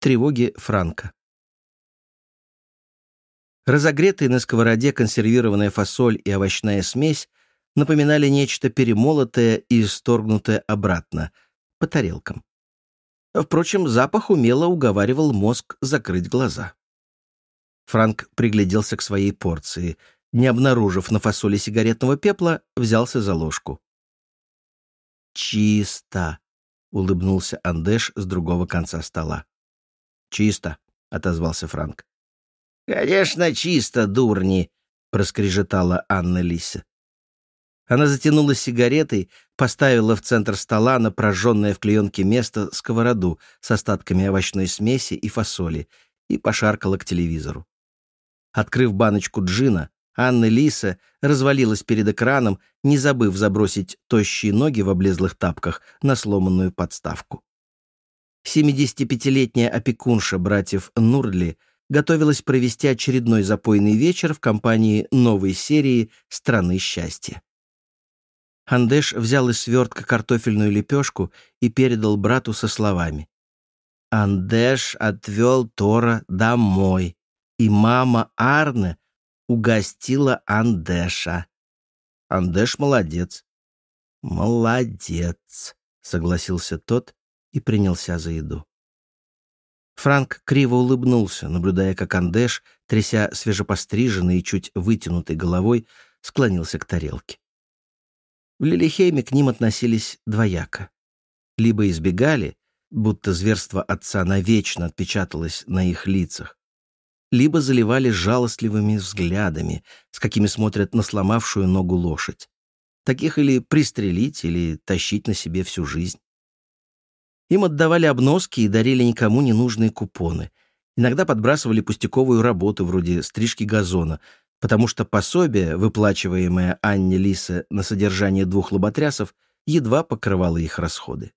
Тревоги Франка. Разогретые на сковороде консервированная фасоль и овощная смесь напоминали нечто перемолотое и исторгнутое обратно, по тарелкам. Впрочем, запах умело уговаривал мозг закрыть глаза. Франк пригляделся к своей порции. Не обнаружив на фасоли сигаретного пепла, взялся за ложку. «Чисто!» — улыбнулся Андеш с другого конца стола. «Чисто», — отозвался Франк. «Конечно, чисто, дурни!» — проскрежетала Анна Лиса. Она затянулась сигаретой, поставила в центр стола на прожженное в клеенке место сковороду с остатками овощной смеси и фасоли и пошаркала к телевизору. Открыв баночку джина, Анна Лиса развалилась перед экраном, не забыв забросить тощие ноги в облезлых тапках на сломанную подставку. 75-летняя опекунша братьев Нурли готовилась провести очередной запойный вечер в компании новой серии «Страны счастья». Андеш взял из свертка картофельную лепешку и передал брату со словами. «Андеш отвел Тора домой, и мама Арне угостила Андеша. Андеш молодец». «Молодец», — согласился тот и принялся за еду. Франк криво улыбнулся, наблюдая, как Андеш, тряся свежепостриженной и чуть вытянутой головой, склонился к тарелке. В Лилихейме к ним относились двояко. Либо избегали, будто зверство отца навечно отпечаталось на их лицах, либо заливали жалостливыми взглядами, с какими смотрят на сломавшую ногу лошадь. Таких или пристрелить, или тащить на себе всю жизнь. Им отдавали обноски и дарили никому не нужные купоны. Иногда подбрасывали пустяковую работу вроде стрижки газона, потому что пособие, выплачиваемое Анне Лисе на содержание двух лоботрясов, едва покрывало их расходы.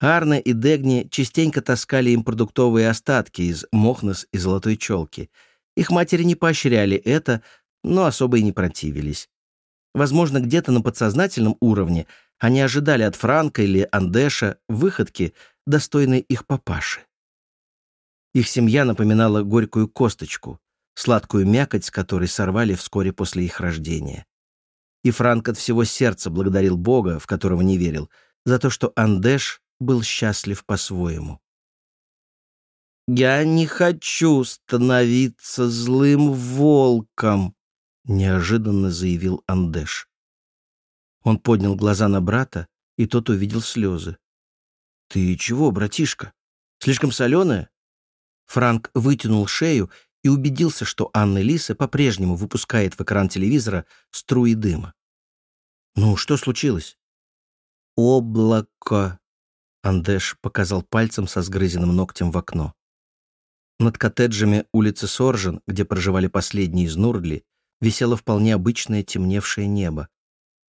Арне и Дегни частенько таскали им продуктовые остатки из Мохнес и Золотой Челки. Их матери не поощряли это, но особо и не противились. Возможно, где-то на подсознательном уровне они ожидали от Франка или Андеша выходки, достойной их папаши. Их семья напоминала горькую косточку, сладкую мякоть, с которой сорвали вскоре после их рождения. И Франк от всего сердца благодарил Бога, в которого не верил, за то, что Андеш был счастлив по-своему. «Я не хочу становиться злым волком», — неожиданно заявил Андеш. Он поднял глаза на брата, и тот увидел слезы. «Ты чего, братишка? Слишком соленая?» Франк вытянул шею и убедился, что Анна Лиса по-прежнему выпускает в экран телевизора струи дыма. «Ну, что случилось?» «Облако!» Андеш показал пальцем со сгрызенным ногтем в окно. Над коттеджами улицы Соржен, где проживали последние из Нурдли, висело вполне обычное темневшее небо.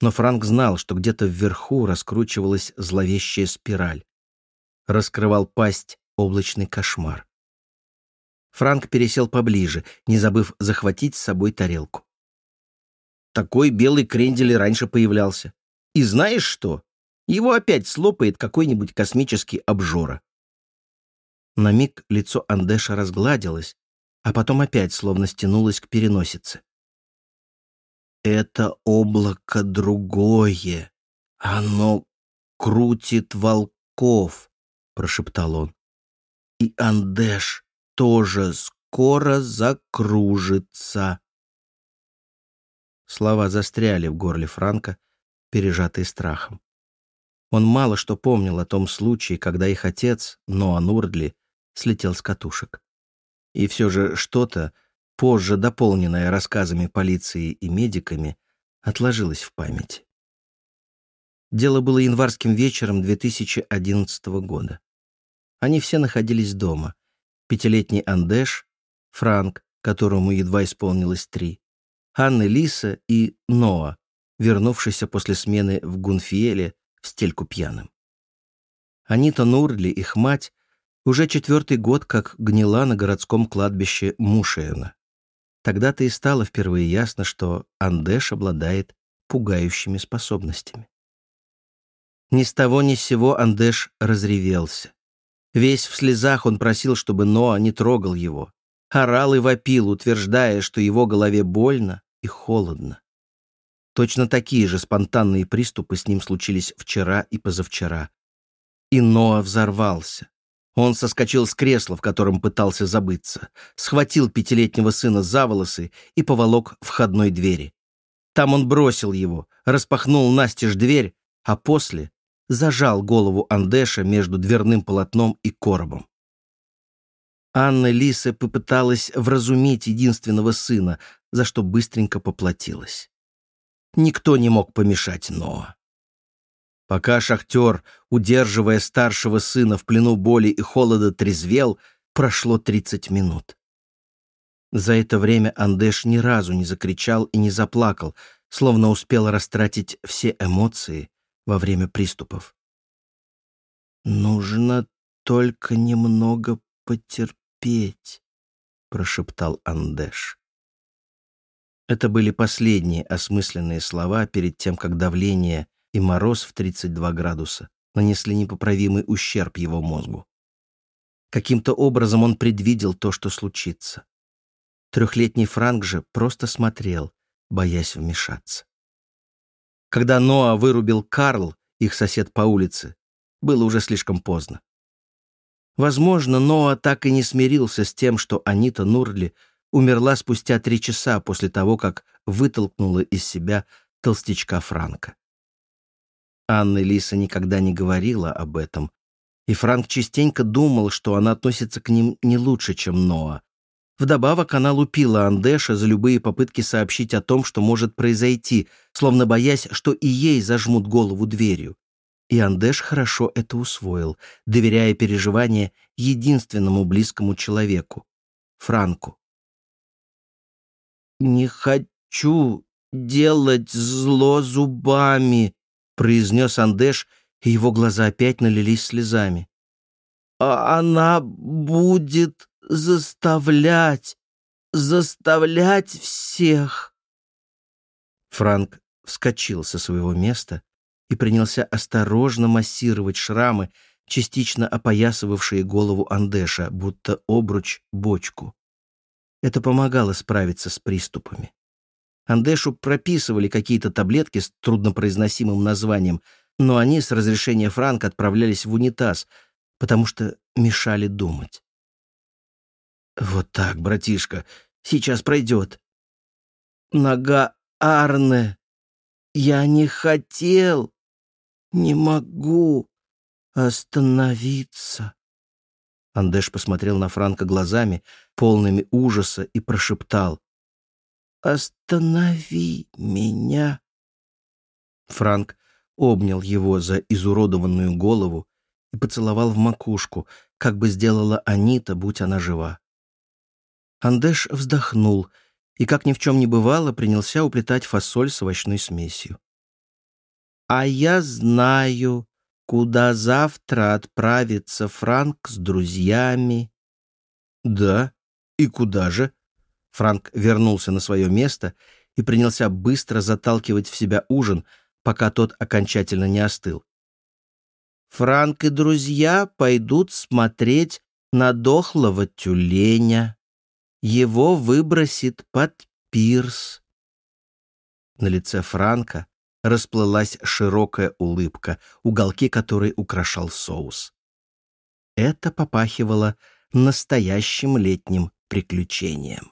Но Франк знал, что где-то вверху раскручивалась зловещая спираль. Раскрывал пасть облачный кошмар. Франк пересел поближе, не забыв захватить с собой тарелку. Такой белый крендель раньше появлялся. И знаешь что? Его опять слопает какой-нибудь космический обжора. На миг лицо Андеша разгладилось, а потом опять словно стянулось к переносице. «Это облако другое. Оно крутит волков», — прошептал он. «И Андеш тоже скоро закружится. Слова застряли в горле Франка, пережатые страхом. Он мало что помнил о том случае, когда их отец, Ноа Нурдли, слетел с катушек. И все же что-то, позже дополненное рассказами полиции и медиками, отложилось в памяти. Дело было январским вечером 2011 года. Они все находились дома пятилетний Андеш, Франк, которому едва исполнилось три, Анна Лиса и Ноа, вернувшийся после смены в Гунфиеле в стельку пьяным. Анита Нурли, их мать, уже четвертый год как гнила на городском кладбище Мушеена. Тогда-то и стало впервые ясно, что Андеш обладает пугающими способностями. Ни с того ни с сего Андеш разревелся. Весь в слезах он просил, чтобы Ноа не трогал его. Орал и вопил, утверждая, что его голове больно и холодно. Точно такие же спонтанные приступы с ним случились вчера и позавчера. И Ноа взорвался. Он соскочил с кресла, в котором пытался забыться, схватил пятилетнего сына за волосы и поволок входной двери. Там он бросил его, распахнул настежь дверь, а после зажал голову Андеша между дверным полотном и коробом. Анна Лиса попыталась вразумить единственного сына, за что быстренько поплатилась. Никто не мог помешать Ноа. Пока шахтер, удерживая старшего сына в плену боли и холода, трезвел, прошло 30 минут. За это время Андеш ни разу не закричал и не заплакал, словно успел растратить все эмоции во время приступов. «Нужно только немного потерпеть», — прошептал Андеш. Это были последние осмысленные слова перед тем, как давление и мороз в 32 градуса нанесли непоправимый ущерб его мозгу. Каким-то образом он предвидел то, что случится. Трехлетний Франк же просто смотрел, боясь вмешаться. Когда Ноа вырубил Карл, их сосед по улице, было уже слишком поздно. Возможно, Ноа так и не смирился с тем, что Анита Нурли умерла спустя три часа после того, как вытолкнула из себя толстячка Франка. Анна Лиса никогда не говорила об этом, и Франк частенько думал, что она относится к ним не лучше, чем Ноа. Вдобавок она лупила Андеша за любые попытки сообщить о том, что может произойти, словно боясь, что и ей зажмут голову дверью. И Андеш хорошо это усвоил, доверяя переживания единственному близкому человеку — Франку. «Не хочу делать зло зубами», — произнес Андеш, и его глаза опять налились слезами. «А она будет заставлять, заставлять всех». Франк вскочил со своего места и принялся осторожно массировать шрамы, частично опоясывавшие голову Андеша, будто обруч бочку. Это помогало справиться с приступами. Андешу прописывали какие-то таблетки с труднопроизносимым названием, но они с разрешения Франка отправлялись в унитаз, потому что мешали думать. «Вот так, братишка, сейчас пройдет». «Нога Арне, я не хотел, не могу остановиться». Андеш посмотрел на Франка глазами, полными ужаса, и прошептал. «Останови меня!» Франк обнял его за изуродованную голову и поцеловал в макушку, как бы сделала Анита, будь она жива. Андеш вздохнул и, как ни в чем не бывало, принялся уплетать фасоль с овощной смесью. «А я знаю, куда завтра отправится Франк с друзьями». «Да? И куда же?» Франк вернулся на свое место и принялся быстро заталкивать в себя ужин, пока тот окончательно не остыл. «Франк и друзья пойдут смотреть на дохлого тюленя. Его выбросит под пирс». На лице Франка расплылась широкая улыбка, уголки которой украшал соус. Это попахивало настоящим летним приключением.